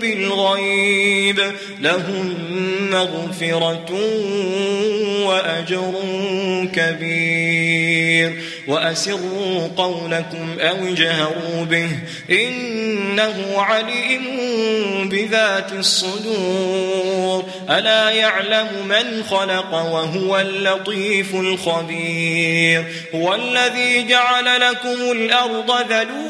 بالغيب لهم مغفرة وأجر كبير. وأسروا قولكم أو اجهروا به إنه عليم بذات الصدور. ألا يعلم من خلق وهو اللطيف الخبير. هو الذي جعل لكم الأرض ذلولا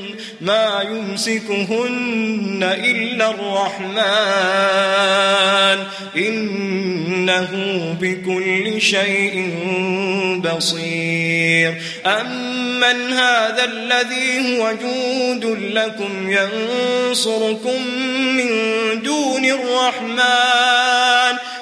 ما يمسكهن إلا الرحمن. إنه بكل شيء بصير. أمن هذا الذي هو جود لكم ينصركم من دون الرحمن.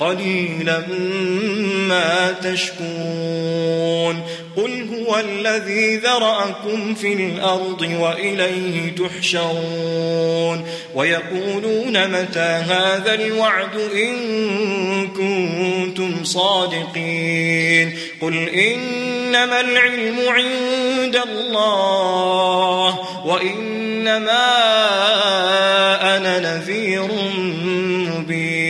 قليلا ما تشكون قل هو الذي ذرأكم في الأرض وإليه تحشرون. ويقولون متى هذا الوعد إن كنتم صادقين. قل إنما العلم عند الله وإنما أنا نذير مبين.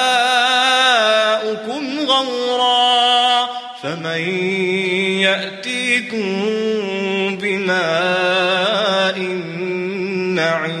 ماؤكم غورا فمن يأتيكم بماء معين